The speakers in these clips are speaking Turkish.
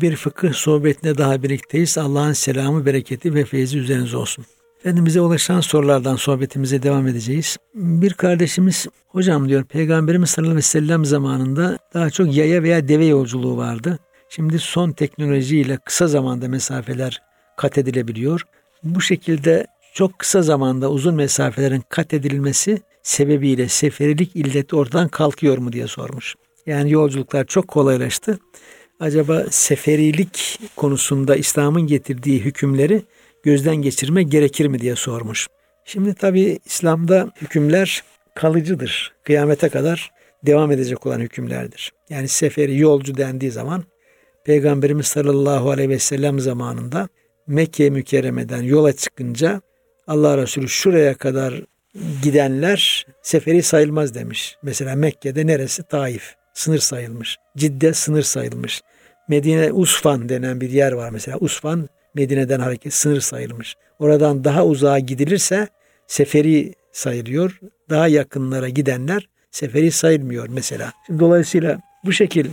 bir fıkıh sohbetine daha birlikteyiz. Allah'ın selamı, bereketi ve feyzi üzerinize olsun. Efendimiz'e ulaşan sorulardan sohbetimize devam edeceğiz. Bir kardeşimiz, hocam diyor, Peygamberimiz sallallahu aleyhi ve sellem zamanında daha çok yaya veya deve yolculuğu vardı. Şimdi son teknolojiyle kısa zamanda mesafeler kat edilebiliyor. Bu şekilde çok kısa zamanda uzun mesafelerin kat edilmesi sebebiyle seferilik illeti ortadan kalkıyor mu diye sormuş. Yani yolculuklar çok kolaylaştı. Acaba seferilik konusunda İslam'ın getirdiği hükümleri gözden geçirme gerekir mi diye sormuş. Şimdi tabi İslam'da hükümler kalıcıdır. Kıyamete kadar devam edecek olan hükümlerdir. Yani seferi yolcu dendiği zaman Peygamberimiz sallallahu aleyhi ve sellem zamanında Mekke mükerremeden yola çıkınca Allah Resulü şuraya kadar gidenler seferi sayılmaz demiş. Mesela Mekke'de neresi? Taif. Sınır sayılmış. Cidde sınır sayılmış. Medine Usfan denen bir yer var mesela. Usfan Medine'den hareket sınır sayılmış. Oradan daha uzağa gidilirse seferi sayılıyor. Daha yakınlara gidenler seferi sayılmıyor mesela. Şimdi dolayısıyla bu şekil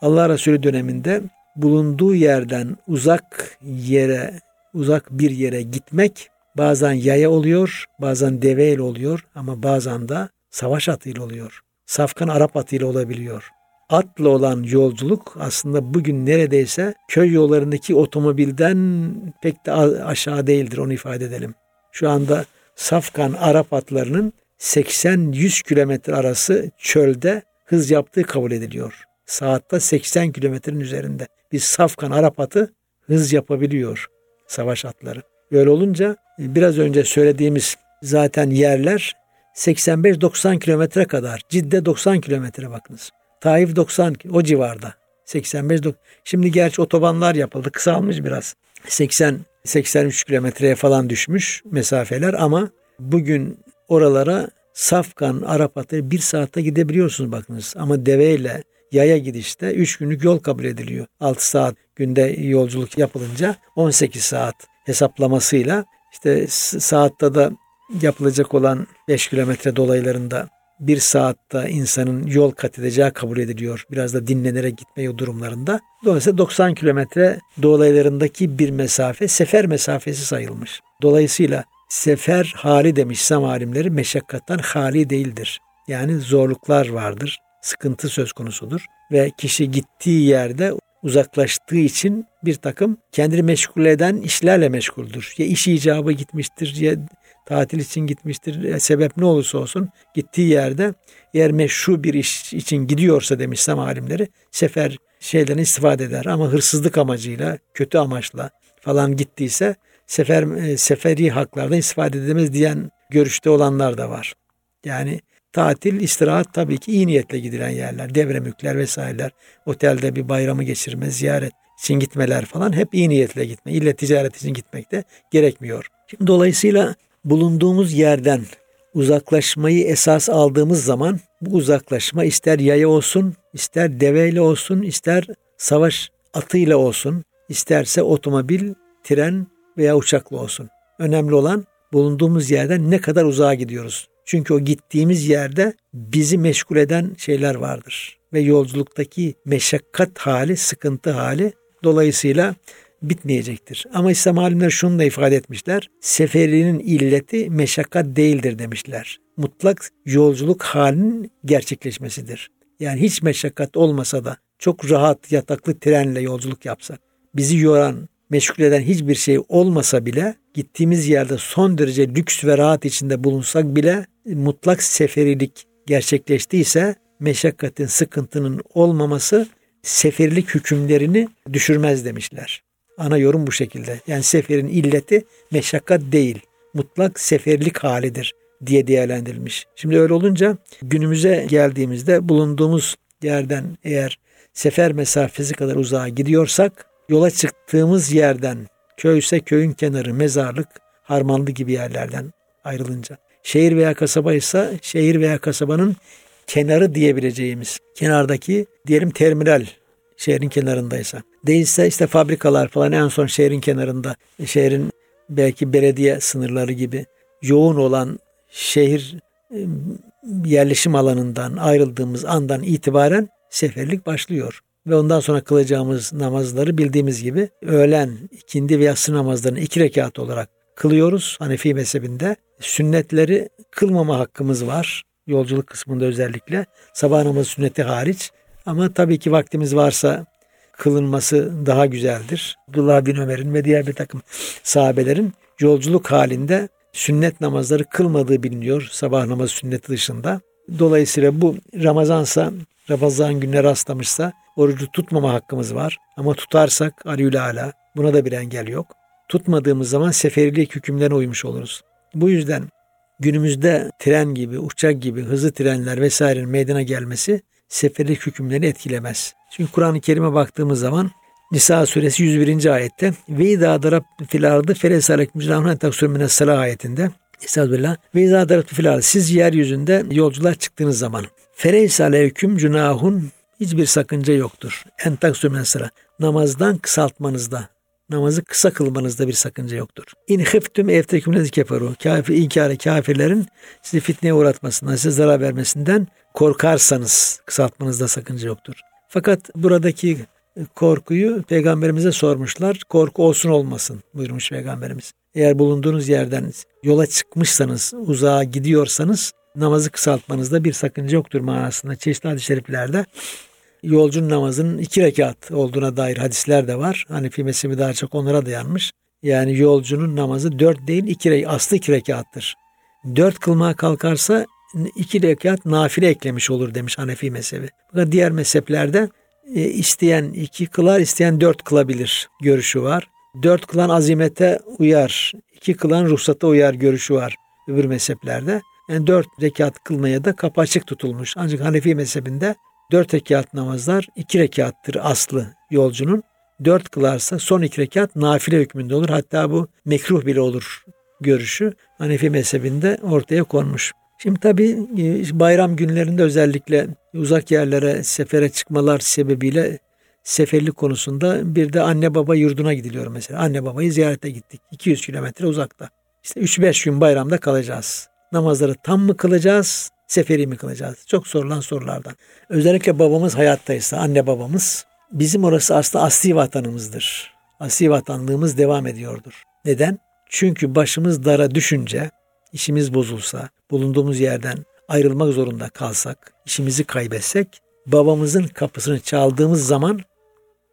Allah Resulü döneminde bulunduğu yerden uzak yere, uzak bir yere gitmek bazen yaya oluyor, bazen deveyle oluyor ama bazen de savaş atıyla oluyor. Safkan Arap atıyla olabiliyor. Atla olan yolculuk aslında bugün neredeyse köy yollarındaki otomobilden pek de aşağı değildir onu ifade edelim. Şu anda Safkan Arap atlarının 80-100 kilometre arası çölde hız yaptığı kabul ediliyor. Saatte 80 kilometrenin üzerinde bir Safkan Arap atı hız yapabiliyor savaş atları. Böyle olunca e, biraz önce söylediğimiz zaten yerler 85-90 kilometre kadar. Cidde 90 kilometre bakınız. Taif 90 o civarda. 85 Şimdi gerçi otobanlar yapıldı. Kısalmış biraz. 80 83 kilometreye falan düşmüş mesafeler ama bugün oralara Safkan, Arapat'a bir saatte gidebiliyorsunuz bakınız. Ama deveyle yaya gidişte 3 günlük yol kabul ediliyor. 6 saat günde yolculuk yapılınca 18 saat hesaplamasıyla işte saatte da yapılacak olan 5 kilometre dolaylarında bir saatte insanın yol kat edeceği kabul ediliyor. Biraz da dinlenerek gitme durumlarında. Dolayısıyla 90 kilometre dolaylarındaki bir mesafe sefer mesafesi sayılmış. Dolayısıyla sefer hali demiş İslam meşakkattan hali değildir. Yani zorluklar vardır, sıkıntı söz konusudur ve kişi gittiği yerde uzaklaştığı için bir takım kendini meşgul eden işlerle meşguldür. Ya iş icabı gitmiştir ya tatil için gitmiştir. Ya sebep ne olursa olsun gittiği yerde eğer meşru bir iş için gidiyorsa demiş İslam alimleri sefer şeyden istifade eder ama hırsızlık amacıyla, kötü amaçla falan gittiyse sefer e, seferi haklardan istifade edemez diyen görüşte olanlar da var. Yani tatil, istirahat tabii ki iyi niyetle gidilen yerler. Devremükler vesaireler. Otelde bir bayramı geçirme, ziyaret için gitmeler falan hep iyi niyetle gitme. İlle ticaret için gitmek de gerekmiyor. Şimdi dolayısıyla bulunduğumuz yerden uzaklaşmayı esas aldığımız zaman bu uzaklaşma ister yaya olsun, ister deveyle olsun, ister savaş atıyla olsun, isterse otomobil, tren veya uçakla olsun. Önemli olan bulunduğumuz yerden ne kadar uzağa gidiyoruz. Çünkü o gittiğimiz yerde bizi meşgul eden şeyler vardır. Ve yolculuktaki meşakkat hali, sıkıntı hali dolayısıyla bitmeyecektir. Ama İslam alimler şunu da ifade etmişler. Seferinin illeti meşakkat değildir demişler. Mutlak yolculuk halinin gerçekleşmesidir. Yani hiç meşakkat olmasa da çok rahat yataklı trenle yolculuk yapsak, bizi yoran, meşgul eden hiçbir şey olmasa bile gittiğimiz yerde son derece lüks ve rahat içinde bulunsak bile mutlak seferilik gerçekleştiyse meşakkatin, sıkıntının olmaması seferilik hükümlerini düşürmez demişler. Ana yorum bu şekilde. Yani seferin illeti meşakkat değil, mutlak seferlik halidir diye değerlendirilmiş. Şimdi öyle olunca günümüze geldiğimizde bulunduğumuz yerden eğer sefer mesafesi kadar uzağa gidiyorsak yola çıktığımız yerden köyse köyün kenarı, mezarlık, harmanlı gibi yerlerden ayrılınca. Şehir veya kasaba ise şehir veya kasabanın kenarı diyebileceğimiz kenardaki diyelim terminal şehrin kenarındaysa. Değilse işte fabrikalar falan en son şehrin kenarında şehrin belki belediye sınırları gibi yoğun olan şehir yerleşim alanından ayrıldığımız andan itibaren seferlik başlıyor. ve ondan sonra kılacağımız namazları bildiğimiz gibi öğlen, ikindi ve yatsı namazlarını iki rekat olarak kılıyoruz Hanefi mezhebinde. Sünnetleri kılmama hakkımız var. Yolculuk kısmında özellikle. Sabah namazı sünneti hariç. Ama tabii ki vaktimiz varsa kılınması daha güzeldir. Abdullah bin Ömer'in ve diğer bir takım sahabelerin yolculuk halinde sünnet namazları kılmadığı biliniyor sabah namazı sünneti dışında. Dolayısıyla bu Ramazansa, Ramazan gününe rastlamışsa orucu tutmama hakkımız var. Ama tutarsak Ala buna da bir engel yok. Tutmadığımız zaman seferilik hükümlerine uymuş oluruz. Bu yüzden günümüzde tren gibi, uçak gibi hızlı trenler vesairenin meydana gelmesi seferlik hükümlerini etkilemez. Çünkü Kur'an-ı Kerim'e baktığımız zaman Nisa suresi 101. ayette ve izâ darab fil ardı felesâlek mücrâhûne taksûr mine salâh ayetinde Estağfirullah. Ve izâ darab fil ardı siz yeryüzünde yolculuğa çıktığınız zaman feleysa hüküm cunahun hiçbir sakınca yoktur. En taksûr mine salâh. Namazdan kısaltmanızda namazı kısa kılmanızda bir sakınca yoktur. İn hıftüm evteküm lezi keferu. Kafir, inkarı kafirlerin sizi fitneye uğratmasından, size zarar vermesinden korkarsanız kısaltmanızda sakınca yoktur. Fakat buradaki korkuyu peygamberimize sormuşlar. Korku olsun olmasın buyurmuş peygamberimiz. Eğer bulunduğunuz yerden yola çıkmışsanız, uzağa gidiyorsanız namazı kısaltmanızda bir sakınca yoktur manasında çeşitli hadis-i şeriflerde yolcunun namazının iki rekat olduğuna dair hadisler de var. Hanefi mezhebi daha çok onlara dayanmış. Yani yolcunun namazı dört değil iki aslı iki rekattır. Dört kılmaya kalkarsa iki rekat nafile eklemiş olur demiş Hanefi mezhebi. Fakat diğer mezheplerde e, isteyen iki kılar, isteyen dört kılabilir görüşü var. Dört kılan azimete uyar, iki kılan ruhsata uyar görüşü var öbür mezheplerde. Yani dört rekat kılmaya da kapı açık tutulmuş. Ancak Hanefi mezhebinde dört rekat namazlar iki rekattır aslı yolcunun. Dört kılarsa son iki rekat nafile hükmünde olur. Hatta bu mekruh bile olur görüşü Hanefi mezhebinde ortaya konmuş. Şimdi tabii e, bayram günlerinde özellikle uzak yerlere sefere çıkmalar sebebiyle seferlik konusunda bir de anne baba yurduna gidiliyor mesela. Anne babayı ziyarete gittik. 200 kilometre uzakta. İşte 3-5 gün bayramda kalacağız. Namazları tam mı kılacağız, seferi mi kılacağız? Çok sorulan sorulardan. Özellikle babamız hayattaysa, anne babamız bizim orası aslında asli vatanımızdır. Asli vatanlığımız devam ediyordur. Neden? Çünkü başımız dara düşünce, işimiz bozulsa, bulunduğumuz yerden ayrılmak zorunda kalsak, işimizi kaybetsek, babamızın kapısını çaldığımız zaman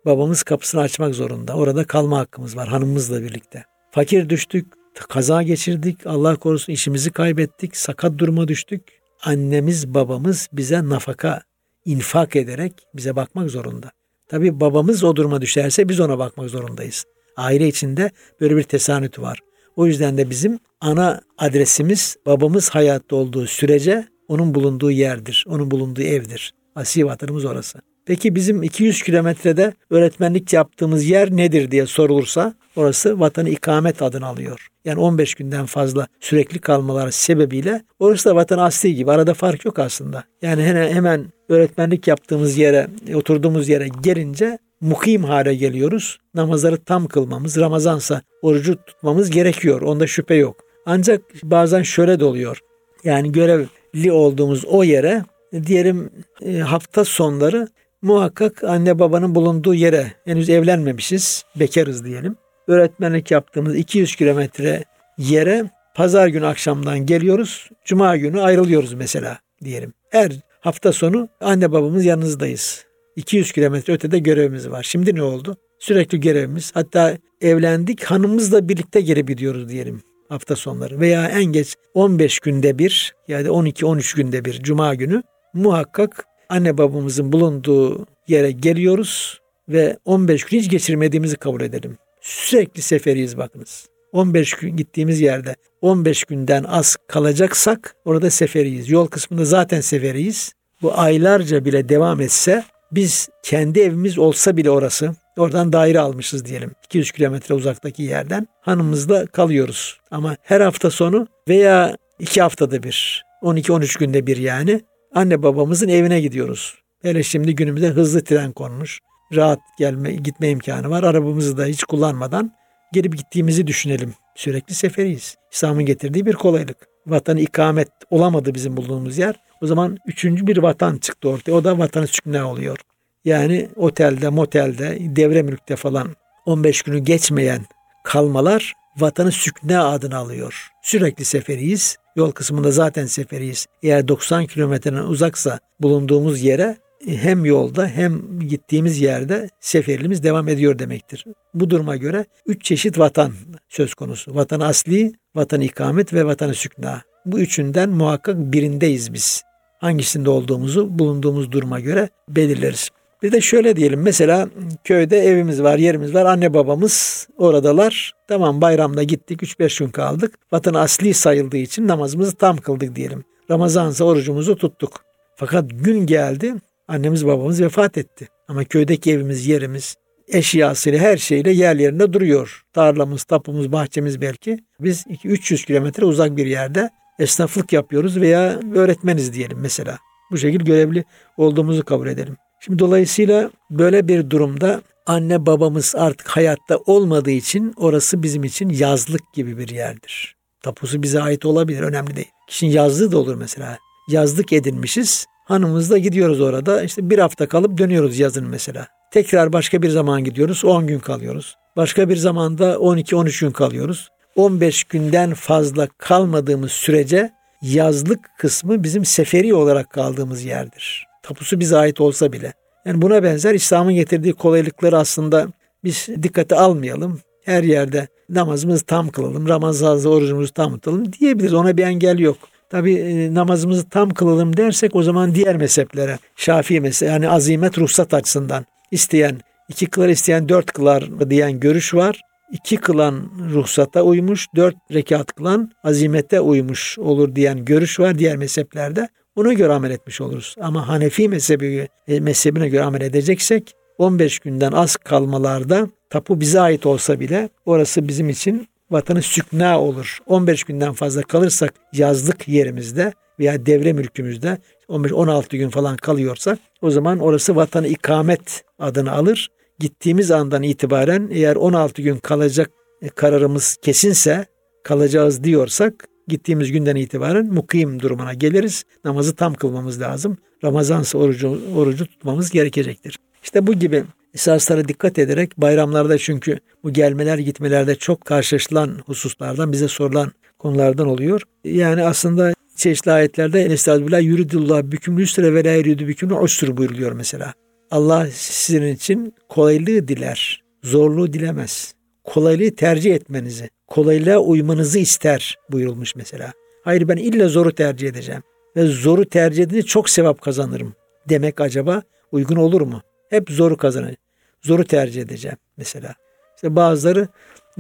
babamız kapısını açmak zorunda. Orada kalma hakkımız var hanımımızla birlikte. Fakir düştük, kaza geçirdik, Allah korusun işimizi kaybettik, sakat duruma düştük. Annemiz babamız bize nafaka infak ederek bize bakmak zorunda. Tabi babamız o duruma düşerse biz ona bakmak zorundayız. Aile içinde böyle bir tesanüt var. O yüzden de bizim ana adresimiz babamız hayatta olduğu sürece onun bulunduğu yerdir. Onun bulunduğu evdir. Asi vatanımız orası. Peki bizim 200 kilometrede öğretmenlik yaptığımız yer nedir diye sorulursa orası vatanı ikamet adını alıyor. Yani 15 günden fazla sürekli kalmaları sebebiyle orası da vatan asli gibi. Arada fark yok aslında. Yani hemen öğretmenlik yaptığımız yere, oturduğumuz yere gelince mukim hale geliyoruz. Namazları tam kılmamız, Ramazansa orucu tutmamız gerekiyor. Onda şüphe yok. Ancak bazen şöyle de oluyor. Yani görevli olduğumuz o yere diyelim e, hafta sonları muhakkak anne babanın bulunduğu yere henüz evlenmemişiz, bekarız diyelim. Öğretmenlik yaptığımız 200 kilometre yere pazar günü akşamdan geliyoruz. Cuma günü ayrılıyoruz mesela diyelim. Her hafta sonu anne babamız yanınızdayız. 200 kilometre ötede görevimiz var. Şimdi ne oldu? Sürekli görevimiz. Hatta evlendik hanımımızla birlikte geri gidiyoruz diyelim hafta sonları. Veya en geç 15 günde bir yani 12-13 günde bir cuma günü muhakkak anne babamızın bulunduğu yere geliyoruz ve 15 gün hiç geçirmediğimizi kabul edelim. Sürekli seferiyiz bakınız. 15 gün gittiğimiz yerde 15 günden az kalacaksak orada seferiyiz. Yol kısmında zaten seferiyiz. Bu aylarca bile devam etse biz kendi evimiz olsa bile orası oradan daire almışız diyelim 200 kilometre uzaktaki yerden hanımımızla kalıyoruz. Ama her hafta sonu veya iki haftada bir 12-13 günde bir yani anne babamızın evine gidiyoruz. Hele şimdi günümüzde hızlı tren konmuş. Rahat gelme gitme imkanı var. Arabamızı da hiç kullanmadan gelip gittiğimizi düşünelim. Sürekli seferiyiz. İslam'ın getirdiği bir kolaylık. Vatan ikamet olamadı bizim bulunduğumuz yer. O zaman üçüncü bir vatan çıktı ortaya. O da vatanı sükne oluyor. Yani otelde, motelde, devre mülkte falan 15 günü geçmeyen kalmalar vatanı sükne adını alıyor. Sürekli seferiyiz. Yol kısmında zaten seferiyiz. Eğer 90 kilometreden uzaksa bulunduğumuz yere hem yolda hem gittiğimiz yerde seferliğimiz devam ediyor demektir. Bu duruma göre üç çeşit vatan söz konusu. Vatan asli, vatan ikamet ve vatan sükna. Bu üçünden muhakkak birindeyiz biz. Hangisinde olduğumuzu bulunduğumuz duruma göre belirleriz. Bir de şöyle diyelim mesela köyde evimiz var, yerimiz var. Anne babamız oradalar. Tamam bayramda gittik 3-5 gün kaldık. Vatan asli sayıldığı için namazımızı tam kıldık diyelim. Ramazansa orucumuzu tuttuk. Fakat gün geldi annemiz babamız vefat etti. Ama köydeki evimiz, yerimiz, eşyasıyla her şeyle yer yerinde duruyor. Tarlamız, tapumuz, bahçemiz belki. Biz 300 kilometre uzak bir yerde esnaflık yapıyoruz veya öğretmeniz diyelim mesela. Bu şekilde görevli olduğumuzu kabul edelim. Şimdi dolayısıyla böyle bir durumda anne babamız artık hayatta olmadığı için orası bizim için yazlık gibi bir yerdir. Tapusu bize ait olabilir, önemli değil. Kişinin yazlığı da olur mesela. Yazlık edinmişiz. Hanımızla gidiyoruz orada. İşte bir hafta kalıp dönüyoruz yazın mesela. Tekrar başka bir zaman gidiyoruz. 10 gün kalıyoruz. Başka bir zamanda 12-13 gün kalıyoruz. 15 günden fazla kalmadığımız sürece yazlık kısmı bizim seferi olarak kaldığımız yerdir. Tapusu bize ait olsa bile. Yani buna benzer İslam'ın getirdiği kolaylıkları aslında biz dikkate almayalım. Her yerde namazımızı tam kılalım, Ramazan'da orucumuzu tam tutalım diyebiliriz. Ona bir engel yok. Tabi e, namazımızı tam kılalım dersek o zaman diğer mezheplere, Şafii mezhebi yani azimet ruhsat açısından isteyen, iki kılar isteyen dört kılar diyen görüş var. İki kılan ruhsata uymuş, dört rekat kılan azimete uymuş olur diyen görüş var diğer mezheplerde. Ona göre amel etmiş oluruz. Ama Hanefi mezhebi, e, mezhebine göre amel edeceksek 15 günden az kalmalarda tapu bize ait olsa bile orası bizim için vatanı sükna olur. 15 günden fazla kalırsak yazlık yerimizde veya devre mülkümüzde 15-16 gün falan kalıyorsak o zaman orası vatanı ikamet adını alır. Gittiğimiz andan itibaren eğer 16 gün kalacak e, kararımız kesinse kalacağız diyorsak gittiğimiz günden itibaren mukim durumuna geliriz. Namazı tam kılmamız lazım. Ramazansa orucu, orucu tutmamız gerekecektir. İşte bu gibi esaslara dikkat ederek bayramlarda çünkü bu gelmeler gitmelerde çok karşılaşılan hususlardan bize sorulan konulardan oluyor. Yani aslında çeşitli ayetlerde Estağfirullah yuridullah büküm üstre ve la yuridu büküm usur buyuruluyor mesela. Allah sizin için kolaylığı diler, zorluğu dilemez. Kolaylığı tercih etmenizi, kolaylığa uymanızı ister buyurulmuş mesela. Hayır ben illa zoru tercih edeceğim ve zoru tercih edince çok sevap kazanırım demek acaba uygun olur mu? Hep zoru kazanacağım. Zoru tercih edeceğim mesela. İşte bazıları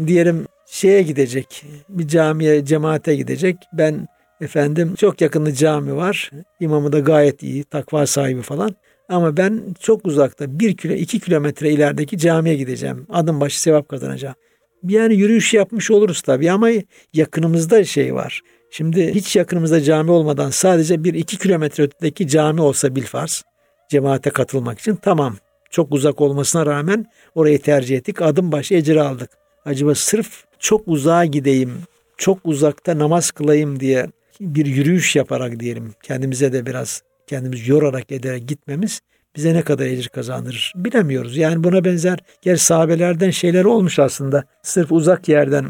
diyelim şeye gidecek, bir camiye, cemaate gidecek. Ben efendim çok yakında cami var. İmamı da gayet iyi, takva sahibi falan. Ama ben çok uzakta bir kilo iki kilometre ilerideki camiye gideceğim. Adım başı sevap kazanacağım. Yani yürüyüş yapmış oluruz tabii ama yakınımızda şey var. Şimdi hiç yakınımızda cami olmadan sadece bir iki kilometre ötedeki cami olsa bilfarz cemaate katılmak için tamam. Çok uzak olmasına rağmen orayı tercih ettik. Adım başı ecri aldık. Acaba sırf çok uzağa gideyim, çok uzakta namaz kılayım diye bir yürüyüş yaparak diyelim kendimize de biraz kendimiz yorarak ederek gitmemiz bize ne kadar ecir kazandırır bilemiyoruz. Yani buna benzer gel sahabelerden şeyler olmuş aslında. Sırf uzak yerden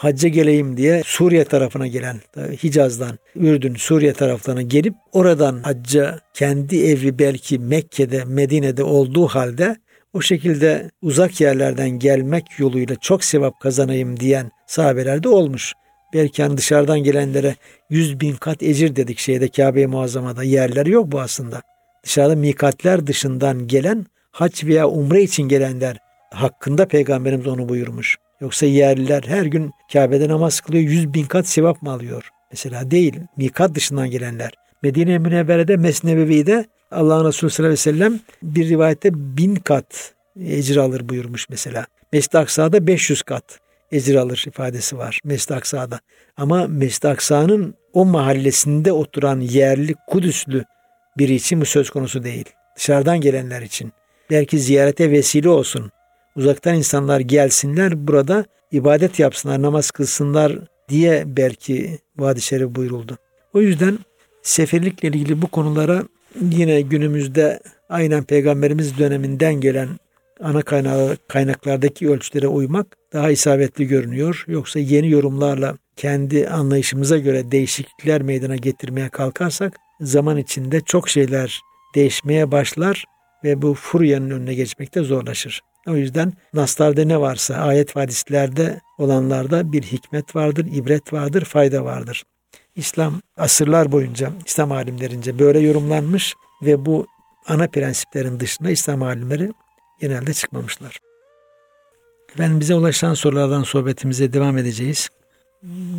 hacca geleyim diye Suriye tarafına gelen, Hicaz'dan, Ürdün, Suriye taraflarına gelip oradan hacca kendi evi belki Mekke'de, Medine'de olduğu halde o şekilde uzak yerlerden gelmek yoluyla çok sevap kazanayım diyen sahabeler de olmuş. Belki hani dışarıdan gelenlere yüz bin kat ecir dedik şeyde Kabe-i Muazzama'da yerler yok bu aslında. Dışarıda mikatler dışından gelen hac veya umre için gelenler hakkında peygamberimiz onu buyurmuş. Yoksa yerliler her gün Kabe'de namaz kılıyor yüz bin kat sevap mı alıyor? Mesela değil. Mikat dışından gelenler. Medine-i Münevvere'de Mesnevevi'de Allah'ın Resulü sallallahu aleyhi ve sellem bir rivayette bin kat ecir alır buyurmuş mesela. Mescid-i Aksa'da 500 kat ecir alır ifadesi var Mescid-i Aksa'da. Ama Mescid-i Aksa'nın o mahallesinde oturan yerli Kudüslü biri için bu söz konusu değil. Dışarıdan gelenler için. Belki ziyarete vesile olsun. Uzaktan insanlar gelsinler burada ibadet yapsınlar, namaz kılsınlar diye belki hadis-i şerif buyuruldu. O yüzden seferlikle ilgili bu konulara yine günümüzde aynen peygamberimiz döneminden gelen ana kaynağı, kaynaklardaki ölçülere uymak daha isabetli görünüyor. Yoksa yeni yorumlarla kendi anlayışımıza göre değişiklikler meydana getirmeye kalkarsak zaman içinde çok şeyler değişmeye başlar ve bu furyanın önüne geçmekte zorlaşır. O yüzden naslarda ne varsa ayet ve hadislerde olanlarda bir hikmet vardır, ibret vardır, fayda vardır. İslam asırlar boyunca İslam alimlerince böyle yorumlanmış ve bu ana prensiplerin dışında İslam alimleri genelde çıkmamışlar. Ben bize ulaşan sorulardan sohbetimize devam edeceğiz.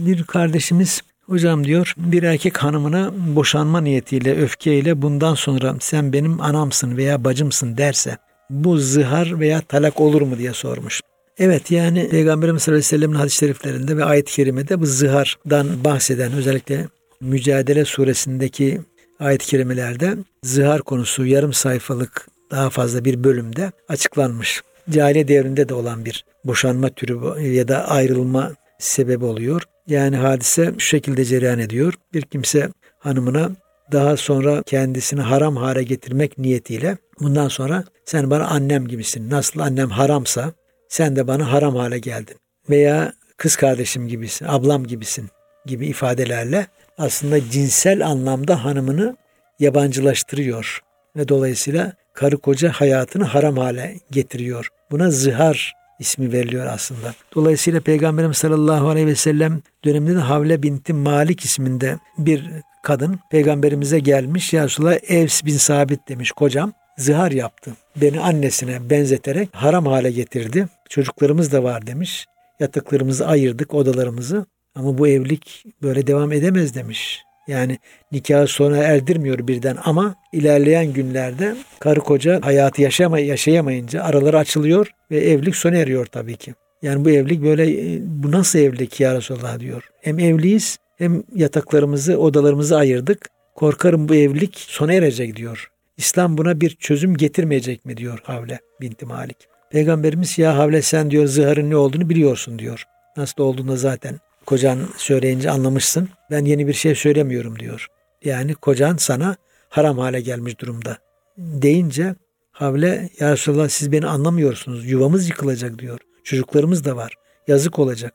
Bir kardeşimiz hocam diyor bir erkek hanımına boşanma niyetiyle öfkeyle bundan sonra sen benim anamsın veya bacımsın derse bu zihar veya talak olur mu diye sormuş. Evet yani Peygamberimiz sallallahu aleyhi ve sellem'in hadis-i şeriflerinde ve ayet-i kerimede bu zihardan bahseden özellikle Mücadele suresindeki ayet-i kerimelerde zihar konusu yarım sayfalık daha fazla bir bölümde açıklanmış. Cahiliye devrinde de olan bir boşanma türü ya da ayrılma sebebi oluyor. Yani hadise şu şekilde cereyan ediyor. Bir kimse hanımına daha sonra kendisini haram hale getirmek niyetiyle bundan sonra sen bana annem gibisin. Nasıl annem haramsa sen de bana haram hale geldin. Veya kız kardeşim gibisin, ablam gibisin gibi ifadelerle aslında cinsel anlamda hanımını yabancılaştırıyor ve dolayısıyla karı koca hayatını haram hale getiriyor. Buna zihar ismi veriliyor aslında. Dolayısıyla Peygamberimiz sallallahu aleyhi ve sellem döneminde Havle binti Malik isminde bir kadın peygamberimize gelmiş. Ya Resulallah Evs bin Sabit demiş kocam zihar yaptı. Beni annesine benzeterek haram hale getirdi. Çocuklarımız da var demiş. Yataklarımızı ayırdık odalarımızı. Ama bu evlilik böyle devam edemez demiş. Yani nikahı sona erdirmiyor birden ama ilerleyen günlerde karı koca hayatı yaşamay yaşayamayınca araları açılıyor ve evlilik sona eriyor tabii ki. Yani bu evlilik böyle bu nasıl evlilik ya Resulallah diyor. Hem evliyiz hem yataklarımızı odalarımızı ayırdık. Korkarım bu evlilik sona erecek diyor. İslam buna bir çözüm getirmeyecek mi diyor Havle binti Malik. Peygamberimiz ya Havle sen diyor zıharın ne olduğunu biliyorsun diyor. Nasıl olduğunu zaten kocan söyleyince anlamışsın. Ben yeni bir şey söylemiyorum diyor. Yani kocan sana haram hale gelmiş durumda. Deyince Havle ya Resulallah siz beni anlamıyorsunuz. Yuvamız yıkılacak diyor. Çocuklarımız da var. Yazık olacak.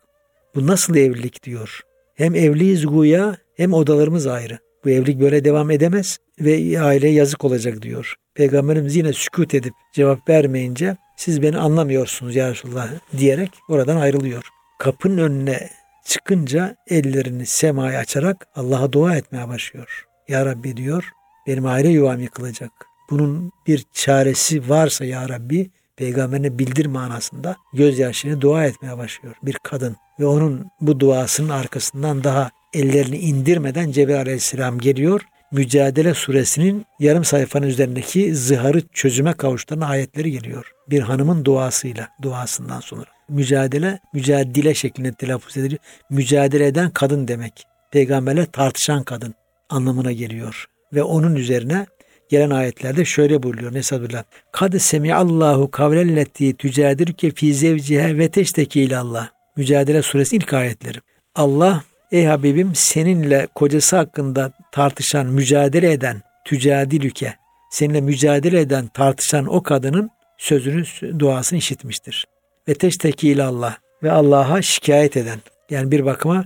Bu nasıl evlilik diyor. Hem evliyiz guya hem odalarımız ayrı. Bu evlilik böyle devam edemez ve aileye yazık olacak diyor. Peygamberimiz yine sükut edip cevap vermeyince siz beni anlamıyorsunuz ya Resulallah diyerek oradan ayrılıyor. Kapının önüne çıkınca ellerini semaya açarak Allah'a dua etmeye başlıyor. Ya Rabbi diyor benim aile yuvam yıkılacak. Bunun bir çaresi varsa ya Rabbi peygamberine bildir manasında gözyaşını dua etmeye başlıyor bir kadın. Ve onun bu duasının arkasından daha ellerini indirmeden Cebrail aleyhisselam geliyor. Mücadele suresinin yarım sayfanın üzerindeki zıharı çözüme kavuşturan ayetleri geliyor. Bir hanımın duasıyla, duasından sonra. Mücadele, mücadele şeklinde telaffuz ediliyor. Mücadele eden kadın demek. Peygamberle tartışan kadın anlamına geliyor. Ve onun üzerine gelen ayetlerde şöyle buyuruyor Nesadullah. Kad semiallahu kavlelleti tücadirke fi zevciha ve teşteki ilallah. Mücadele suresi ilk ayetleri. Allah ey Habibim seninle kocası hakkında tartışan, mücadele eden, tücadilüke, seninle mücadele eden, tartışan o kadının sözünü, duasını işitmiştir. Ve teşteki ilallah ve Allah'a şikayet eden. Yani bir bakıma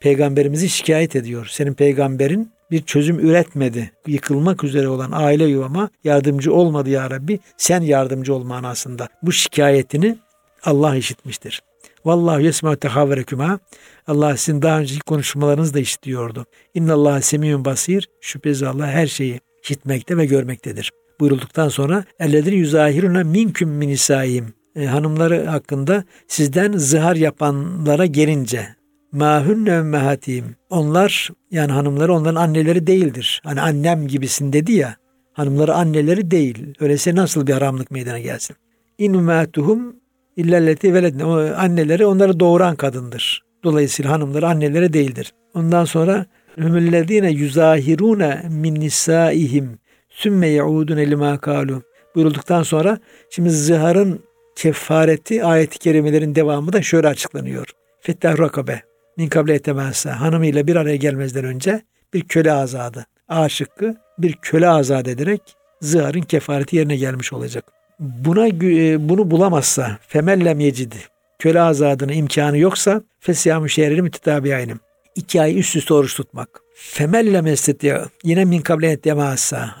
peygamberimizi şikayet ediyor. Senin peygamberin bir çözüm üretmedi. Yıkılmak üzere olan aile yuvama yardımcı olmadı ya Rabbi. Sen yardımcı ol manasında. Bu şikayetini Allah işitmiştir. Vallahu yesma'u tehaverekuma. Allah sizin daha önceki konuşmalarınızı da işitiyordu. İnna Allah semiyun basir. Şüphesiz Allah her şeyi işitmekte ve görmektedir. Buyurulduktan sonra ellezine yüzahiruna minküm minisaim. E, hanımları hakkında sizden zihar yapanlara gelince mahünne ümmehatim. Onlar yani hanımları onların anneleri değildir. Hani annem gibisin dedi ya. Hanımları anneleri değil. Öyleyse nasıl bir haramlık meydana gelsin? İn ümmehatuhum illelleti veledne. Anneleri onları doğuran kadındır. Dolayısıyla hanımları anneleri değildir. Ondan sonra hümüllezine yüzahirune min nisaihim sümme yaudune lima kalu buyurulduktan sonra şimdi ziharın kefareti ayet-i kerimelerin devamı da şöyle açıklanıyor. Fettah rakabe min kable etemensa hanımıyla bir araya gelmezden önce bir köle azadı. A şıkkı bir köle azat ederek zıharın kefareti yerine gelmiş olacak. Buna e, bunu bulamazsa femellem yecidi köle azadına imkanı yoksa fesiyamü şehrini mütetabiaynim. İki ay üst üste oruç tutmak. Femellem estetiya yine min kablenet demazsa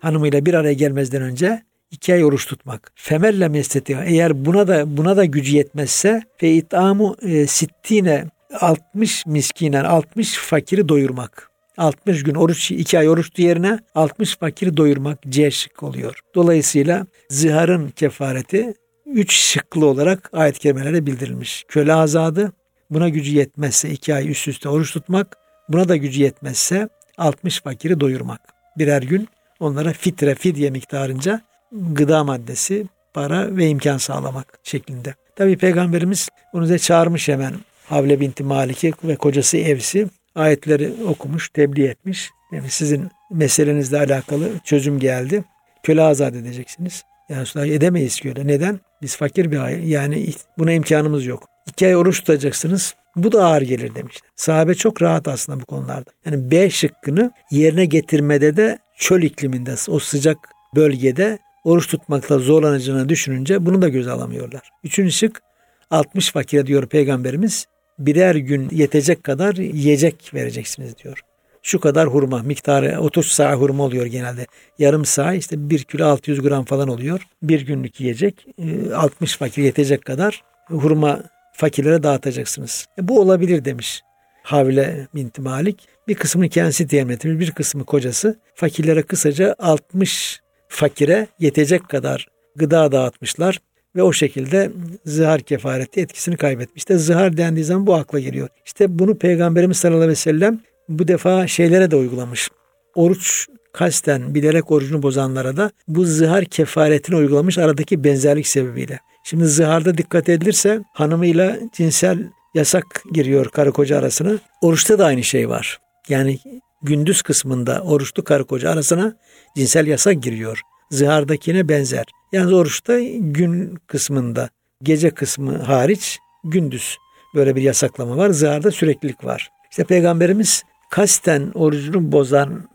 hanımıyla bir araya gelmezden önce iki ay oruç tutmak. Femellem estetiya eğer buna da buna da gücü yetmezse fe itamu e, sittine 60 miskinen 60 fakiri doyurmak. 60 gün oruç, 2 ay oruç yerine 60 fakiri doyurmak C şık oluyor. Dolayısıyla ziharın kefareti 3 şıklı olarak ayet-i kerimelere bildirilmiş. Köle azadı, buna gücü yetmezse 2 ay üst üste oruç tutmak, buna da gücü yetmezse 60 fakiri doyurmak. Birer gün onlara fitre, fidye miktarınca gıda maddesi, para ve imkan sağlamak şeklinde. Tabi Peygamberimiz onu da çağırmış hemen Havle binti Malik'i ve kocası Evs'i ayetleri okumuş, tebliğ etmiş. Yani sizin meselenizle alakalı çözüm geldi. Köle azat edeceksiniz. Yani edemeyiz köle. Neden? Biz fakir bir aile. Yani buna imkanımız yok. İki ay oruç tutacaksınız. Bu da ağır gelir demişler. Sahabe çok rahat aslında bu konularda. Yani B şıkkını yerine getirmede de çöl ikliminde o sıcak bölgede oruç tutmakta zorlanacağını düşününce bunu da göze alamıyorlar. Üçüncü şık 60 fakire diyor Peygamberimiz birer gün yetecek kadar yiyecek vereceksiniz diyor. Şu kadar hurma miktarı 30 sağ hurma oluyor genelde. Yarım sağ işte 1 kilo 600 gram falan oluyor. Bir günlük yiyecek 60 e, fakir yetecek kadar hurma fakirlere dağıtacaksınız. E bu olabilir demiş Havle binti Malik. Bir kısmını kendisi temin etmiş, bir kısmı kocası. Fakirlere kısaca 60 fakire yetecek kadar gıda dağıtmışlar ve o şekilde zihar kefareti etkisini kaybetmiş. İşte zihar dendiği zaman bu akla geliyor. İşte bunu Peygamberimiz sallallahu aleyhi ve sellem bu defa şeylere de uygulamış. Oruç kasten bilerek orucunu bozanlara da bu zihar kefaretini uygulamış aradaki benzerlik sebebiyle. Şimdi ziharda dikkat edilirse hanımıyla cinsel yasak giriyor karı koca arasına. Oruçta da aynı şey var. Yani gündüz kısmında oruçlu karı koca arasına cinsel yasak giriyor. Zihardakine benzer. Yani oruçta gün kısmında gece kısmı hariç gündüz böyle bir yasaklama var. Ziharda süreklilik var. İşte Peygamberimiz kasten orucunu bozan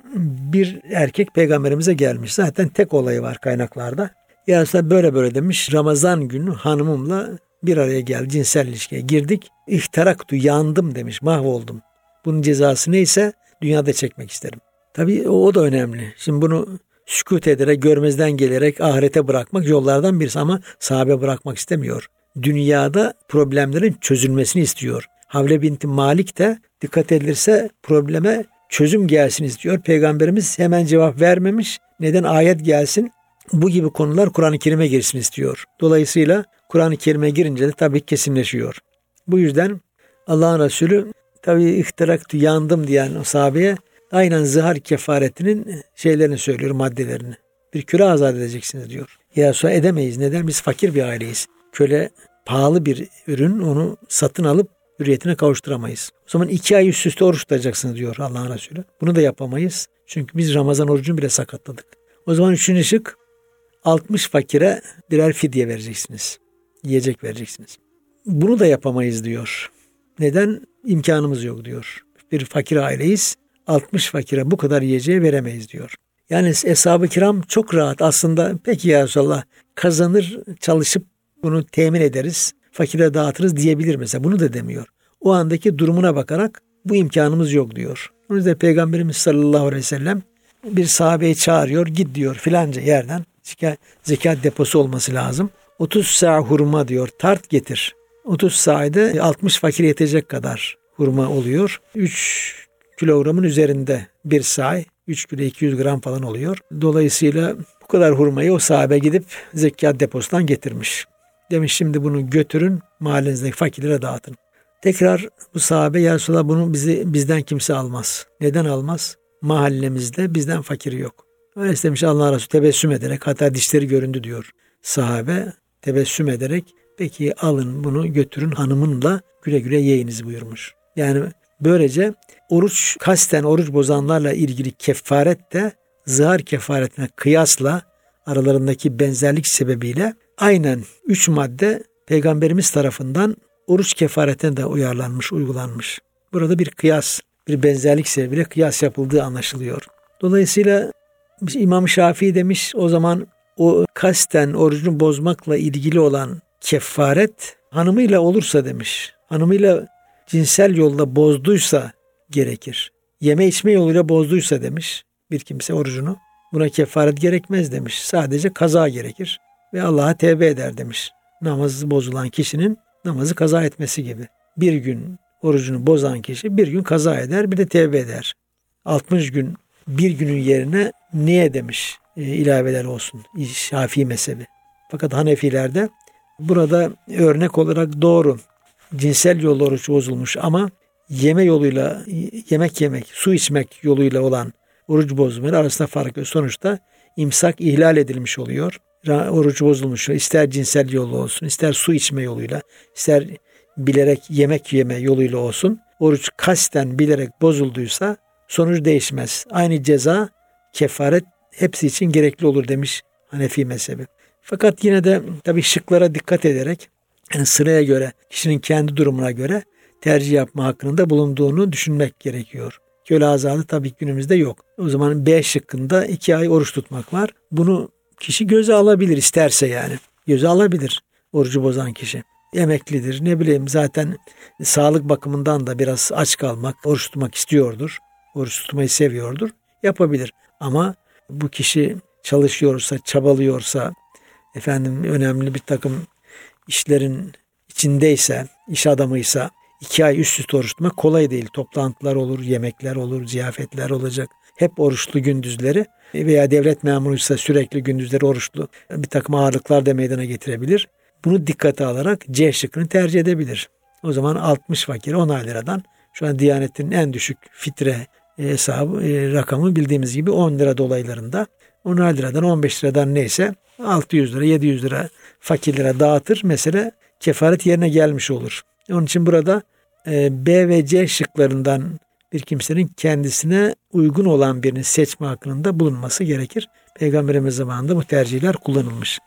bir erkek peygamberimize gelmiş. Zaten tek olayı var kaynaklarda. Ya böyle böyle demiş. Ramazan günü hanımımla bir araya geldi. Cinsel ilişkiye girdik. İhtaraktu yandım demiş. Mahvoldum. Bunun cezası neyse dünyada çekmek isterim. Tabii o, da önemli. Şimdi bunu sükut ederek, görmezden gelerek ahirete bırakmak yollardan birisi ama sahabe bırakmak istemiyor. Dünyada problemlerin çözülmesini istiyor. Havle binti Malik de dikkat edilirse probleme çözüm gelsin istiyor. Peygamberimiz hemen cevap vermemiş. Neden ayet gelsin? Bu gibi konular Kur'an-ı Kerim'e girsin istiyor. Dolayısıyla Kur'an-ı Kerim'e girince de tabii kesinleşiyor. Bu yüzden Allah'ın Resulü tabii ihtiraktı yandım diyen o sahabeye aynen zihar kefaretinin şeylerini söylüyor maddelerini. Bir köle azat edeceksiniz diyor. Ya sonra edemeyiz. Neden? Biz fakir bir aileyiz. Köle pahalı bir ürün onu satın alıp hürriyetine kavuşturamayız. O zaman iki ay üst üste oruç tutacaksınız diyor Allah'ın Resulü. Bunu da yapamayız. Çünkü biz Ramazan orucunu bile sakatladık. O zaman üçüncü şık 60 fakire birer fidye vereceksiniz. Yiyecek vereceksiniz. Bunu da yapamayız diyor. Neden? İmkanımız yok diyor. Bir fakir aileyiz. 60 fakire bu kadar yiyeceği veremeyiz diyor. Yani eshab-ı kiram çok rahat aslında peki ya Resulallah kazanır çalışıp bunu temin ederiz fakire dağıtırız diyebilir mesela. Bunu da demiyor. O andaki durumuna bakarak bu imkanımız yok diyor. O yüzden Peygamberimiz sallallahu aleyhi ve sellem bir sahabeyi çağırıyor. Git diyor filanca yerden zekat, deposu olması lazım. 30 sağ hurma diyor tart getir. 30 sa'da 60 fakir yetecek kadar hurma oluyor. 3 kilogramın üzerinde bir say 3 kilo 200 gram falan oluyor. Dolayısıyla bu kadar hurmayı o sahabe gidip zekat deposundan getirmiş. Demiş şimdi bunu götürün mahallenizdeki fakirlere dağıtın. Tekrar bu sahabe ya Resulallah bunu bizi, bizden kimse almaz. Neden almaz? Mahallemizde bizden fakiri yok. Öyle demiş Allah Resulü tebessüm ederek hatta dişleri göründü diyor sahabe tebessüm ederek peki alın bunu götürün hanımınla güle güle yiyiniz buyurmuş. Yani böylece oruç kasten oruç bozanlarla ilgili kefaret de zihar kefaretine kıyasla aralarındaki benzerlik sebebiyle aynen üç madde Peygamberimiz tarafından oruç kefaretine de uyarlanmış, uygulanmış. Burada bir kıyas, bir benzerlik sebebiyle kıyas yapıldığı anlaşılıyor. Dolayısıyla İmam Şafii demiş o zaman o kasten orucunu bozmakla ilgili olan kefaret hanımıyla olursa demiş. Hanımıyla cinsel yolla bozduysa gerekir. Yeme içme yoluyla bozduysa demiş bir kimse orucunu. Buna kefaret gerekmez demiş. Sadece kaza gerekir ve Allah'a tevbe eder demiş. Namazı bozulan kişinin namazı kaza etmesi gibi. Bir gün orucunu bozan kişi bir gün kaza eder bir de tevbe eder. 60 gün bir günün yerine niye demiş e, ilaveler olsun Şafii mezhebi. Fakat Hanefilerde burada örnek olarak doğru cinsel yolla oruç bozulmuş ama yeme yoluyla yemek yemek, su içmek yoluyla olan oruç bozmayla arasında fark yok. Sonuçta imsak ihlal edilmiş oluyor. Oruç bozulmuş. İster cinsel yolu olsun, ister su içme yoluyla, ister bilerek yemek yeme yoluyla olsun. Oruç kasten bilerek bozulduysa sonuç değişmez. Aynı ceza, kefaret hepsi için gerekli olur demiş Hanefi mezhebi. Fakat yine de tabii şıklara dikkat ederek yani sıraya göre, kişinin kendi durumuna göre tercih yapma hakkının da bulunduğunu düşünmek gerekiyor. Köle azadı tabii günümüzde yok. O zaman B şıkkında iki ay oruç tutmak var. Bunu kişi göze alabilir isterse yani. Göze alabilir orucu bozan kişi. Emeklidir ne bileyim zaten sağlık bakımından da biraz aç kalmak, oruç tutmak istiyordur. Oruç tutmayı seviyordur. Yapabilir. Ama bu kişi çalışıyorsa, çabalıyorsa, efendim önemli bir takım işlerin içindeyse, iş adamıysa iki ay üst üste oruç tutmak kolay değil. Toplantılar olur, yemekler olur, ziyafetler olacak. Hep oruçlu gündüzleri veya devlet memuruysa sürekli gündüzleri oruçlu bir takım ağırlıklar da meydana getirebilir. Bunu dikkate alarak C şıkkını tercih edebilir. O zaman 60 fakir 10 liradan şu an Diyanet'in en düşük fitre hesabı e, rakamı bildiğimiz gibi 10 lira dolaylarında. 10 liradan 15 liradan neyse 600 lira 700 lira fakirlere dağıtır. Mesele kefaret yerine gelmiş olur. Onun için burada e, B ve C şıklarından bir kimsenin kendisine uygun olan birini seçme hakkında bulunması gerekir. Peygamberimiz zamanında bu tercihler kullanılmış.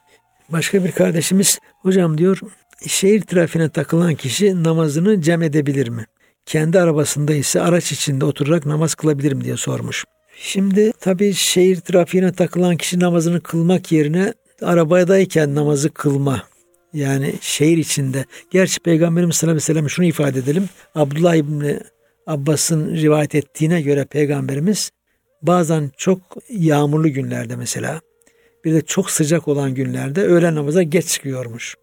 Başka bir kardeşimiz hocam diyor şehir trafiğine takılan kişi namazını cem edebilir mi? Kendi arabasında ise araç içinde oturarak namaz kılabilir mi diye sormuş. Şimdi tabii şehir trafiğine takılan kişi namazını kılmak yerine arabadayken namazı kılma yani şehir içinde. Gerçi Peygamberimiz sallallahu aleyhi ve sellem şunu ifade edelim. Abdullah İbni Abbas'ın rivayet ettiğine göre Peygamberimiz bazen çok yağmurlu günlerde mesela bir de çok sıcak olan günlerde öğlen namaza geç çıkıyormuş.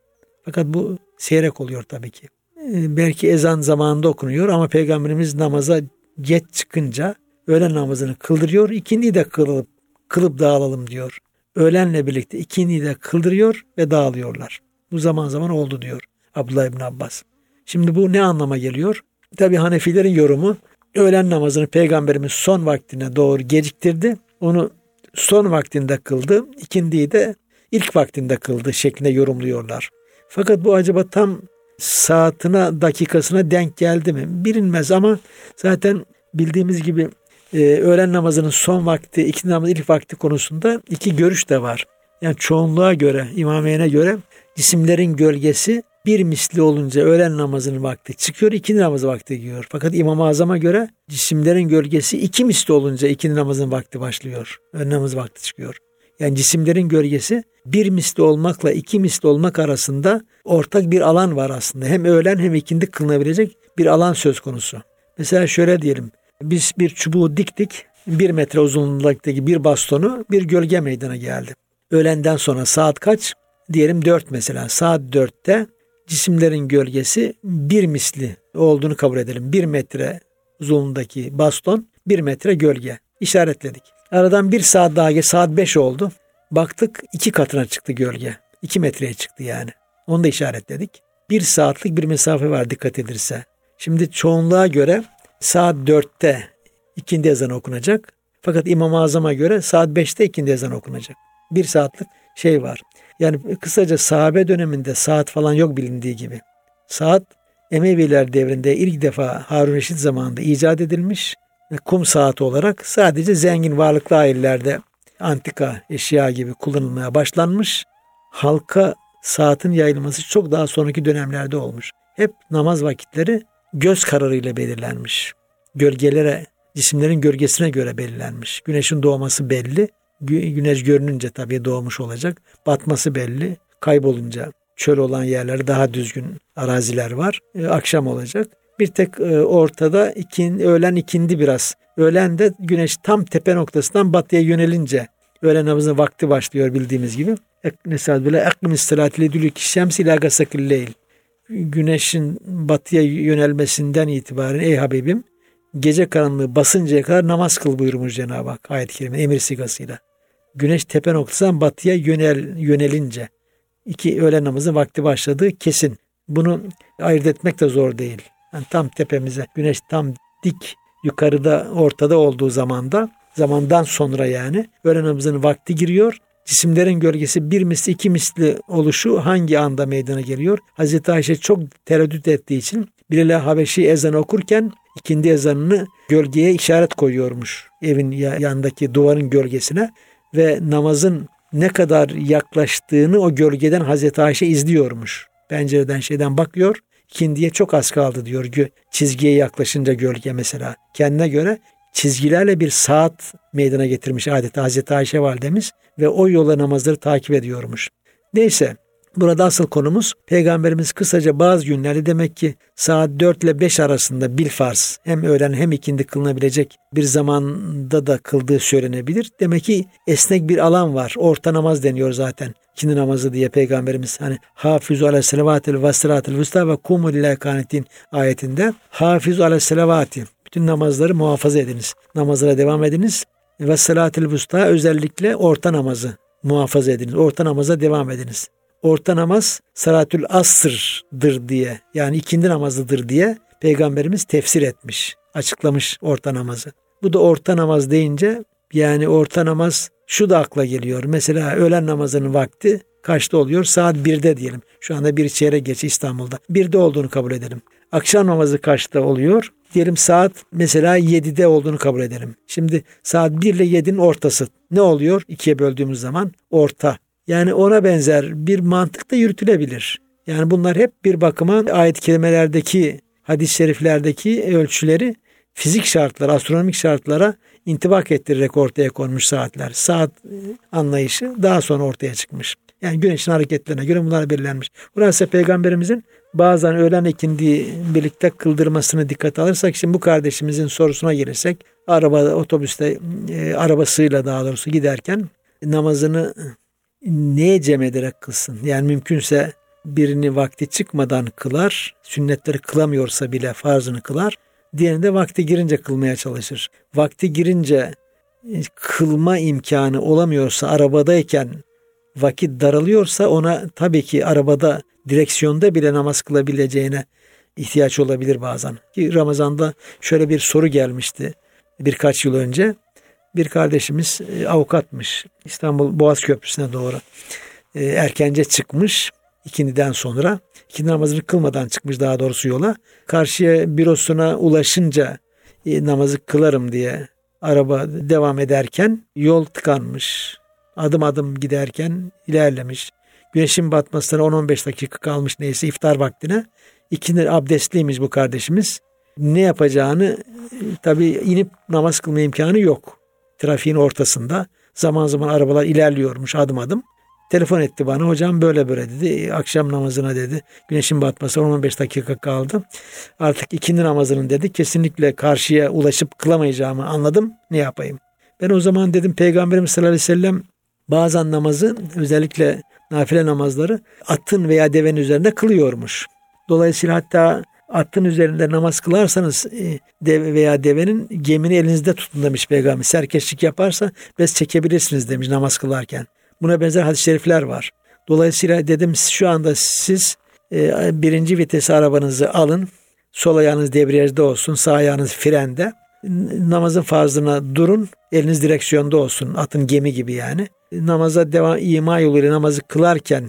Fakat bu seyrek oluyor tabii ki. Ee, belki ezan zamanında okunuyor ama Peygamberimiz namaza geç çıkınca öğlen namazını kıldırıyor. İkindi de kılıp, kılıp dağılalım diyor. Öğlenle birlikte ikindi de kıldırıyor ve dağılıyorlar. Bu zaman zaman oldu diyor Abdullah İbni Abbas. Şimdi bu ne anlama geliyor? Tabi Hanefilerin yorumu öğlen namazını peygamberimiz son vaktine doğru geciktirdi. Onu son vaktinde kıldı. İkindiyi de ilk vaktinde kıldı şeklinde yorumluyorlar. Fakat bu acaba tam saatine dakikasına denk geldi mi? Bilinmez ama zaten bildiğimiz gibi e, öğlen namazının son vakti, ikindi namazının ilk vakti konusunda iki görüş de var. Yani çoğunluğa göre, imameyene göre cisimlerin gölgesi bir misli olunca öğlen namazının vakti çıkıyor, ikindi namazı vakti gidiyor. Fakat İmam-ı Azam'a göre cisimlerin gölgesi iki misli olunca ikindi namazın vakti başlıyor. Öğlen namazı vakti çıkıyor. Yani cisimlerin gölgesi bir misli olmakla iki misli olmak arasında ortak bir alan var aslında. Hem öğlen hem ikindi kılınabilecek bir alan söz konusu. Mesela şöyle diyelim. Biz bir çubuğu diktik. Bir metre uzunluktaki bir bastonu bir gölge meydana geldi. Öğlenden sonra saat kaç? Diyelim 4 mesela. Saat 4'te cisimlerin gölgesi bir misli olduğunu kabul edelim. Bir metre uzunluğundaki baston bir metre gölge. işaretledik. Aradan bir saat daha geç saat 5 oldu. Baktık iki katına çıktı gölge. 2 metreye çıktı yani. Onu da işaretledik. Bir saatlik bir mesafe var dikkat edilirse. Şimdi çoğunluğa göre saat 4'te ikindi ezanı okunacak. Fakat İmam-ı Azam'a göre saat 5'te ikindi ezanı okunacak. Bir saatlik şey var. Yani kısaca sahabe döneminde saat falan yok bilindiği gibi. Saat Emeviler devrinde ilk defa Harun Reşit zamanında icat edilmiş. Kum saati olarak sadece zengin varlıklı ailelerde antika eşya gibi kullanılmaya başlanmış. Halka saatin yayılması çok daha sonraki dönemlerde olmuş. Hep namaz vakitleri göz kararıyla belirlenmiş. Gölgelere, cisimlerin gölgesine göre belirlenmiş. Güneşin doğması belli, Güneş görününce tabii doğmuş olacak. Batması belli. Kaybolunca çöl olan yerlerde daha düzgün araziler var. E, akşam olacak. Bir tek e, ortada ikin, öğlen ikindi biraz. Öğlen de güneş tam tepe noktasından batıya yönelince öğlen namazının vakti başlıyor bildiğimiz gibi. Mesela böyle eklim istiratili dülük şems ila gasakil leyl. Güneşin batıya yönelmesinden itibaren ey Habibim gece karanlığı basıncaya kadar namaz kıl buyurmuş Cenab-ı Hak ayet-i kerime emir sigasıyla. Güneş tepe noktasından batıya yönel, yönelince iki öğlen namazı vakti başladığı kesin. Bunu ayırt etmek de zor değil. Yani tam tepemize güneş tam dik yukarıda ortada olduğu zamanda zamandan sonra yani öğlen namazının vakti giriyor. Cisimlerin gölgesi bir misli iki misli oluşu hangi anda meydana geliyor? Hazreti Ayşe çok tereddüt ettiği için Bilal Habeşi ezan okurken ikindi ezanını gölgeye işaret koyuyormuş. Evin yanındaki duvarın gölgesine ve namazın ne kadar yaklaştığını o gölgeden Hazreti Ayşe izliyormuş. Pencereden şeyden bakıyor. İkindiye çok az kaldı diyor. Çizgiye yaklaşınca gölge mesela. Kendine göre çizgilerle bir saat meydana getirmiş adeta Hazreti Ayşe validemiz ve o yola namazları takip ediyormuş. Neyse Burada asıl konumuz Peygamberimiz kısaca bazı günlerde demek ki saat 4 ile 5 arasında bil farz hem öğlen hem ikindi kılınabilecek bir zamanda da kıldığı söylenebilir. Demek ki esnek bir alan var. Orta namaz deniyor zaten. İkindi namazı diye Peygamberimiz hani hafizu ala selavatil ve sıratil vusta ve kumu lillahi kanetin ayetinde hafizu ala selavati bütün namazları muhafaza ediniz. Namazlara devam ediniz. Ve salatil vusta özellikle orta namazı muhafaza ediniz. Orta namaza devam ediniz orta namaz salatül asr'dır diye yani ikindi namazıdır diye peygamberimiz tefsir etmiş, açıklamış orta namazı. Bu da orta namaz deyince yani orta namaz şu da akla geliyor. Mesela öğlen namazının vakti kaçta oluyor? Saat 1'de diyelim. Şu anda bir çeyrek geç İstanbul'da. 1'de olduğunu kabul edelim. Akşam namazı kaçta oluyor? Diyelim saat mesela 7'de olduğunu kabul edelim. Şimdi saat 1 ile 7'nin ortası. Ne oluyor? İkiye böldüğümüz zaman orta. Yani ona benzer bir mantık da yürütülebilir. Yani bunlar hep bir bakıma ayet kelimelerdeki, hadis-i şeriflerdeki ölçüleri fizik şartlar, astronomik şartlara intibak ettirerek ortaya konmuş saatler. Saat anlayışı daha sonra ortaya çıkmış. Yani güneşin hareketlerine göre bunlar belirlenmiş. Burası peygamberimizin bazen öğlen ikindi birlikte kıldırmasını dikkat alırsak şimdi bu kardeşimizin sorusuna gelirsek araba otobüste e, arabasıyla daha doğrusu giderken namazını neye cem ederek kılsın? Yani mümkünse birini vakti çıkmadan kılar, sünnetleri kılamıyorsa bile farzını kılar. Diğerini de vakti girince kılmaya çalışır. Vakti girince e, kılma imkanı olamıyorsa arabadayken vakit daralıyorsa ona tabii ki arabada direksiyonda bile namaz kılabileceğine ihtiyaç olabilir bazen. Ki Ramazan'da şöyle bir soru gelmişti birkaç yıl önce bir kardeşimiz e, avukatmış. İstanbul Boğaz Köprüsü'ne doğru e, erkence çıkmış ikindiden sonra. İkindi namazını kılmadan çıkmış daha doğrusu yola. Karşıya bürosuna ulaşınca e, namazı kılarım diye araba devam ederken yol tıkanmış. Adım adım giderken ilerlemiş. Güneşin batmasına 10-15 dakika kalmış neyse iftar vaktine. İkindi abdestliymiş bu kardeşimiz. Ne yapacağını tabii inip namaz kılma imkanı yok trafiğin ortasında. Zaman zaman arabalar ilerliyormuş adım adım. Telefon etti bana hocam böyle böyle dedi. Akşam namazına dedi. Güneşin batması 15 dakika kaldı. Artık ikindi namazının dedi. Kesinlikle karşıya ulaşıp kılamayacağımı anladım. Ne yapayım? Ben o zaman dedim Peygamberimiz sallallahu aleyhi ve sellem bazen namazı özellikle nafile namazları atın veya devenin üzerinde kılıyormuş. Dolayısıyla hatta Atın üzerinde namaz kılarsanız e, deve veya devenin gemini elinizde tutun demiş peygamber. Serkeşlik yaparsa bez çekebilirsiniz demiş namaz kılarken. Buna benzer hadis-i şerifler var. Dolayısıyla dedim şu anda siz e, birinci vites arabanızı alın. Sol ayağınız debriyajda olsun, sağ ayağınız frende. Namazın farzına durun. Eliniz direksiyonda olsun. Atın gemi gibi yani. Namaza devam ima yoluyla namazı kılarken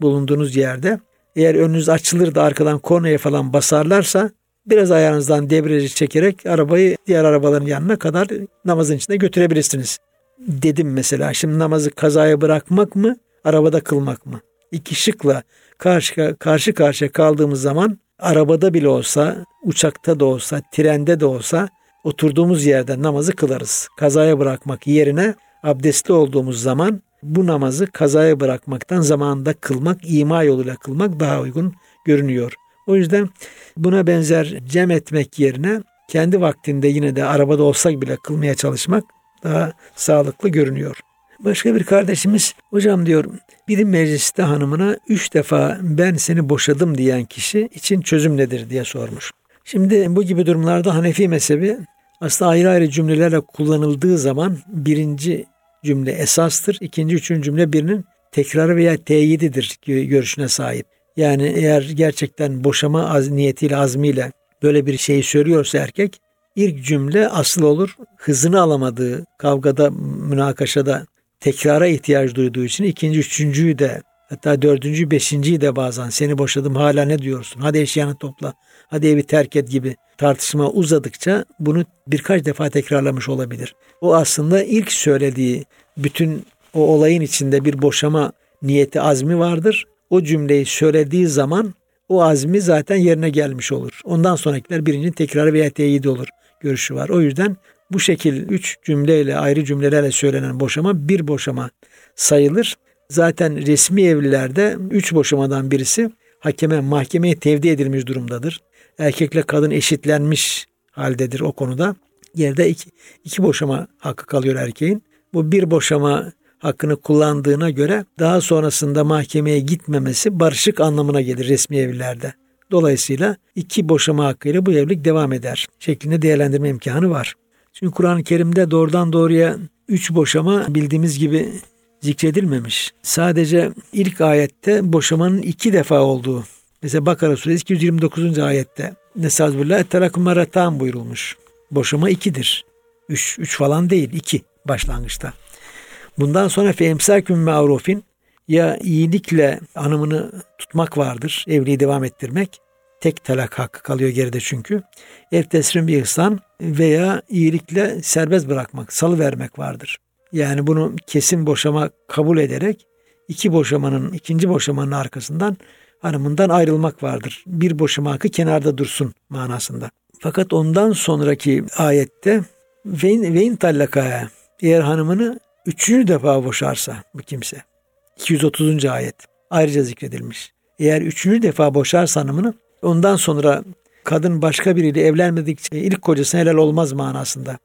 bulunduğunuz yerde eğer önünüz açılır da arkadan kornaya falan basarlarsa biraz ayağınızdan debriyajı çekerek arabayı diğer arabaların yanına kadar namazın içinde götürebilirsiniz. Dedim mesela şimdi namazı kazaya bırakmak mı arabada kılmak mı? İki şıkla karşı karşı karşıya kaldığımız zaman arabada bile olsa, uçakta da olsa, trende de olsa oturduğumuz yerde namazı kılarız. Kazaya bırakmak yerine abdestli olduğumuz zaman bu namazı kazaya bırakmaktan zamanında kılmak, ima yoluyla kılmak daha uygun görünüyor. O yüzden buna benzer cem etmek yerine kendi vaktinde yine de arabada olsak bile kılmaya çalışmak daha sağlıklı görünüyor. Başka bir kardeşimiz hocam diyor bir mecliste hanımına üç defa ben seni boşadım diyen kişi için çözüm nedir diye sormuş. Şimdi bu gibi durumlarda Hanefi mezhebi aslında ayrı ayrı cümlelerle kullanıldığı zaman birinci cümle esastır. ikinci üçüncü cümle birinin tekrarı veya teyididir görüşüne sahip. Yani eğer gerçekten boşama az, niyetiyle, azmiyle böyle bir şeyi söylüyorsa erkek ilk cümle asıl olur. Hızını alamadığı kavgada, münakaşada tekrara ihtiyaç duyduğu için ikinci, üçüncüyü de hatta dördüncü, beşinciyi de bazen seni boşadım hala ne diyorsun? Hadi eşyanı topla, hadi evi terk et gibi tartışma uzadıkça bunu birkaç defa tekrarlamış olabilir. O aslında ilk söylediği bütün o olayın içinde bir boşama niyeti azmi vardır. O cümleyi söylediği zaman o azmi zaten yerine gelmiş olur. Ondan sonrakiler birinci tekrarı veya teyidi olur görüşü var. O yüzden bu şekil üç cümleyle ayrı cümlelerle söylenen boşama bir boşama sayılır. Zaten resmi evlilerde üç boşamadan birisi hakeme mahkemeye tevdi edilmiş durumdadır. Erkekle kadın eşitlenmiş haldedir o konuda. Yerde iki, iki boşama hakkı kalıyor erkeğin. Bu bir boşama hakkını kullandığına göre daha sonrasında mahkemeye gitmemesi barışık anlamına gelir resmi evlilerde. Dolayısıyla iki boşama hakkıyla bu evlilik devam eder şeklinde değerlendirme imkanı var. Çünkü Kur'an-ı Kerim'de doğrudan doğruya üç boşama bildiğimiz gibi zikredilmemiş. Sadece ilk ayette boşamanın iki defa olduğu. Mesela Bakara suresi 229. ayette Nesazbillah etelakum buyurulmuş. Boşama ikidir. Üç, üç falan değil, iki başlangıçta. Bundan sonra femsaküm ma'rufin ya iyilikle hanımını tutmak vardır, evliliği devam ettirmek. Tek talak hakkı kalıyor geride çünkü. Ev teslim bir ihsan veya iyilikle serbest bırakmak, salı vermek vardır. Yani bunu kesin boşama kabul ederek iki boşamanın, ikinci boşamanın arkasından hanımından ayrılmak vardır. Bir boşama hakkı kenarda dursun manasında. Fakat ondan sonraki ayette vein, vein tallakaya eğer hanımını üçüncü defa boşarsa bu kimse 230. ayet ayrıca zikredilmiş. Eğer üçüncü defa boşarsa hanımını ondan sonra kadın başka biriyle evlenmedikçe ilk kocasına helal olmaz manasında.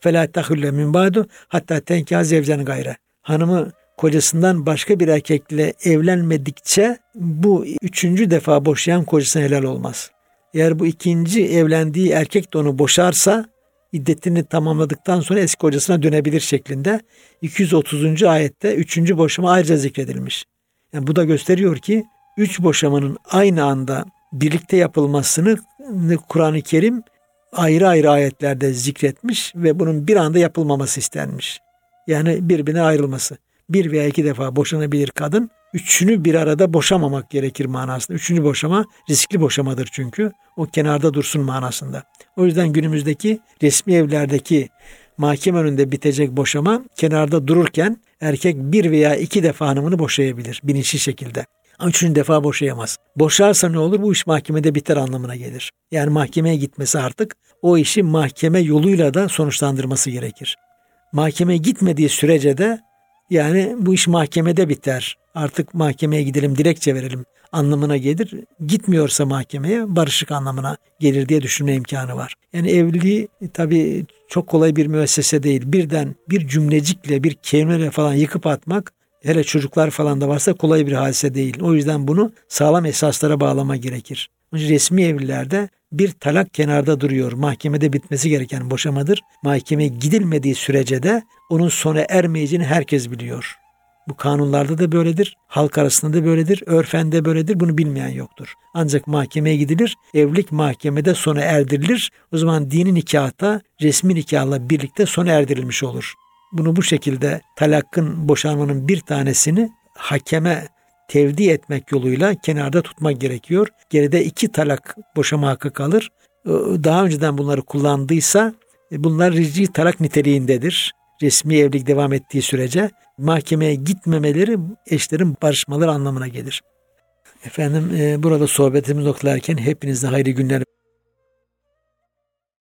Fela tahülle min ba'du hatta tenkâ zevcen gayre. Hanımı kocasından başka bir erkekle evlenmedikçe bu üçüncü defa boşayan kocasına helal olmaz. Eğer bu ikinci evlendiği erkek de onu boşarsa iddetini tamamladıktan sonra eski kocasına dönebilir şeklinde 230. ayette üçüncü boşama ayrıca zikredilmiş. Yani bu da gösteriyor ki üç boşamanın aynı anda birlikte yapılmasını Kur'an-ı Kerim ayrı ayrı ayetlerde zikretmiş ve bunun bir anda yapılmaması istenmiş. Yani birbirine ayrılması. Bir veya iki defa boşanabilir kadın. Üçünü bir arada boşamamak gerekir manasında. Üçüncü boşama riskli boşamadır çünkü. O kenarda dursun manasında. O yüzden günümüzdeki resmi evlerdeki mahkeme önünde bitecek boşama kenarda dururken erkek bir veya iki defa hanımını boşayabilir bilinçli şekilde. Ama üçüncü defa boşayamaz. Boşarsa ne olur? Bu iş mahkemede biter anlamına gelir. Yani mahkemeye gitmesi artık o işi mahkeme yoluyla da sonuçlandırması gerekir. Mahkemeye gitmediği sürece de yani bu iş mahkemede biter. Artık mahkemeye gidelim, dilekçe verelim anlamına gelir. Gitmiyorsa mahkemeye barışık anlamına gelir diye düşünme imkanı var. Yani evliliği tabii çok kolay bir müessese değil. Birden bir cümlecikle, bir kelimeyle falan yıkıp atmak hele çocuklar falan da varsa kolay bir hadise değil. O yüzden bunu sağlam esaslara bağlama gerekir. Resmi evlilerde bir talak kenarda duruyor. Mahkemede bitmesi gereken boşamadır. Mahkemeye gidilmediği sürece de onun sona ermeyeceğini herkes biliyor. Bu kanunlarda da böyledir, halk arasında da böyledir, örfen de böyledir. Bunu bilmeyen yoktur. Ancak mahkemeye gidilir, evlilik mahkemede sona erdirilir. O zaman dini nikahta resmi nikahla birlikte sona erdirilmiş olur. Bunu bu şekilde talakın, boşanmanın bir tanesini hakeme tevdi etmek yoluyla kenarda tutmak gerekiyor. Geride iki talak boşama hakkı kalır. Ee, daha önceden bunları kullandıysa e, bunlar rici talak niteliğindedir. Resmi evlilik devam ettiği sürece mahkemeye gitmemeleri eşlerin barışmaları anlamına gelir. Efendim e, burada sohbetimiz noktalarken hepinize hayırlı günler